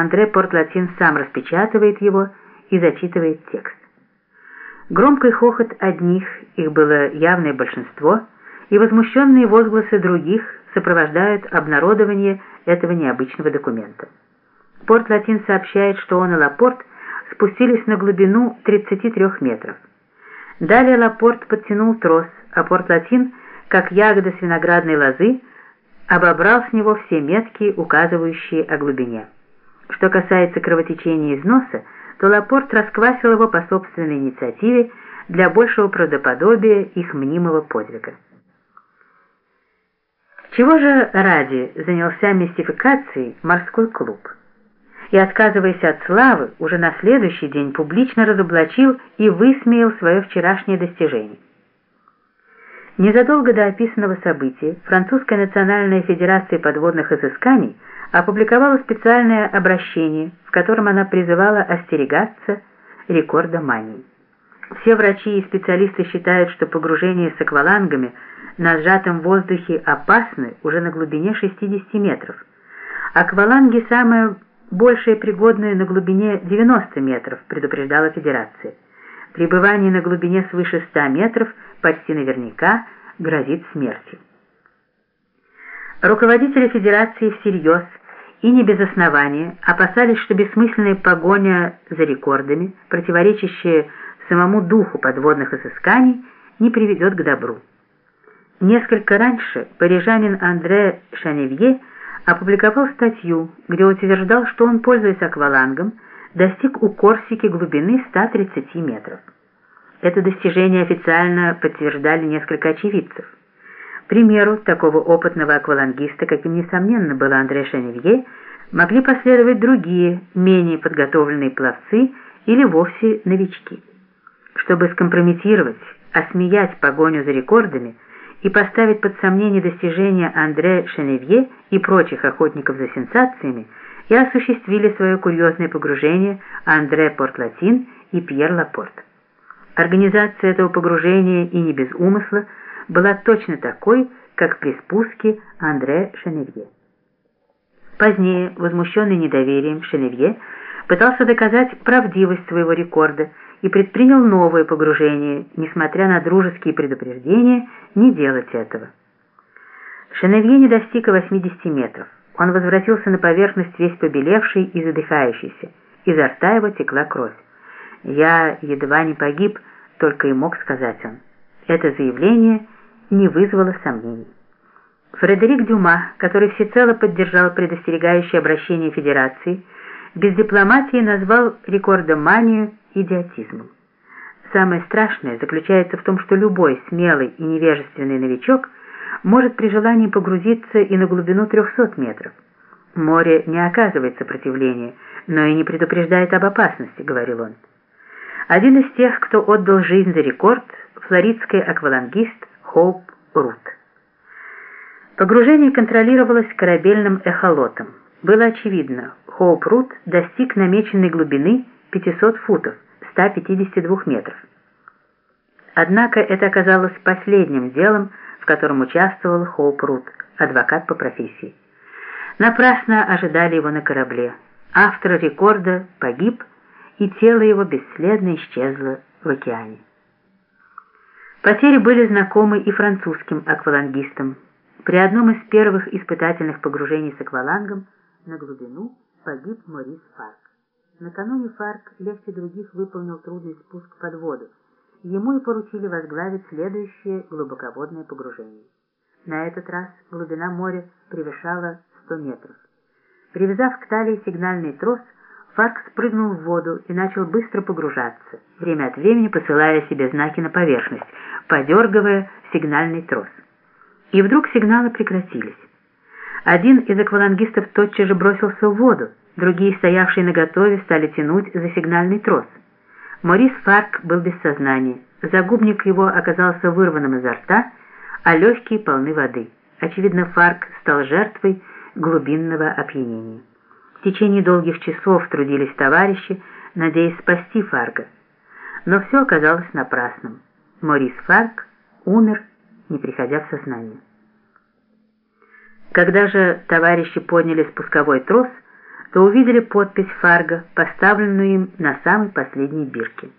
Андре Портлатин сам распечатывает его и зачитывает текст. Громкий хохот одних, их было явное большинство, и возмущенные возгласы других сопровождают обнародование этого необычного документа. Порт-Латин сообщает, что он и Лапорт спустились на глубину 33 метров. Далее Лапорт подтянул трос, а Порт-Латин, как ягода с виноградной лозы, обобрал с него все метки, указывающие о глубине. Что касается кровотечения из носа, то Лапорт расквасил его по собственной инициативе для большего правдоподобия их мнимого подвига. Чего же ради занялся мистификацией морской клуб? И, отказываясь от славы, уже на следующий день публично разоблачил и высмеял свое вчерашнее достижение. Незадолго до описанного события Французская национальная федерация подводных изысканий опубликовала специальное обращение, в котором она призывала остерегаться рекорда мании. Все врачи и специалисты считают, что погружение с аквалангами на сжатом воздухе опасны уже на глубине 60 метров. Акваланги самые большие пригодные на глубине 90 метров, предупреждала Федерация. Пребывание на глубине свыше 100 метров почти наверняка грозит смертью. Руководители Федерации всерьез и не без основания опасались, что бессмысленная погоня за рекордами, противоречащая самому духу подводных изысканий, не приведет к добру. Несколько раньше парижанин Андре Шаневье опубликовал статью, где утверждал, что он, пользуясь аквалангом, достиг у Корсики глубины 130 метров. Это достижение официально подтверждали несколько очевидцев. примеру такого опытного аквалангиста, каким, несомненно, был Андре Шеневье, могли последовать другие, менее подготовленные пловцы или вовсе новички. Чтобы скомпрометировать, осмеять погоню за рекордами и поставить под сомнение достижения Андре Шеневье и прочих охотников за сенсациями, и осуществили свое курьезное погружение Андре Портлатин и Пьер Лапорт. Организация этого погружения и не без умысла была точно такой, как при спуске Андре Шеневье. Позднее, возмущенный недоверием, Шеневье пытался доказать правдивость своего рекорда и предпринял новое погружение, несмотря на дружеские предупреждения не делать этого. Шеневье не достиг 80 метров. Он возвратился на поверхность весь побелевший и задыхающийся. Изо рта его текла кровь. «Я едва не погиб», — только и мог сказать он. Это заявление не вызвало сомнений. Фредерик Дюма, который всецело поддержал предостерегающее обращение Федерации, без дипломатии назвал рекордоманию идиотизмом. Самое страшное заключается в том, что любой смелый и невежественный новичок может при желании погрузиться и на глубину 300 метров. Море не оказывает сопротивления, но и не предупреждает об опасности, говорил он. Один из тех, кто отдал жизнь за рекорд, флоридский аквалангист Хоуп Рут. Погружение контролировалось корабельным эхолотом. Было очевидно, Хоуп Рут достиг намеченной глубины 500 футов, 152 метров. Однако это оказалось последним делом, в котором участвовал Хоуп Рут, адвокат по профессии. Напрасно ожидали его на корабле. Автор рекорда погиб, и тело его бесследно исчезло в океане. Потери были знакомы и французским аквалангистам. При одном из первых испытательных погружений с аквалангом на глубину погиб Морис Фарк. Накануне Фарк легче других выполнил трудный спуск под воду. Ему и поручили возглавить следующее глубоководное погружение. На этот раз глубина моря превышала 100 метров. Привязав к талии сигнальный трос, Фарк спрыгнул в воду и начал быстро погружаться, время от времени посылая себе знаки на поверхность, подергивая сигнальный трос. И вдруг сигналы прекратились. Один из аквалангистов тотчас же бросился в воду, другие, стоявшие наготове, стали тянуть за сигнальный трос. Морис Фарк был без сознания, загубник его оказался вырванным изо рта, а легкие полны воды. Очевидно, Фарк стал жертвой глубинного опьянения. В течение долгих часов трудились товарищи, надеясь спасти Фарга. Но все оказалось напрасным. Морис Фарг умер, не приходя в сознание. Когда же товарищи подняли спусковой трос, то увидели подпись Фарго, поставленную им на самой последней бирке.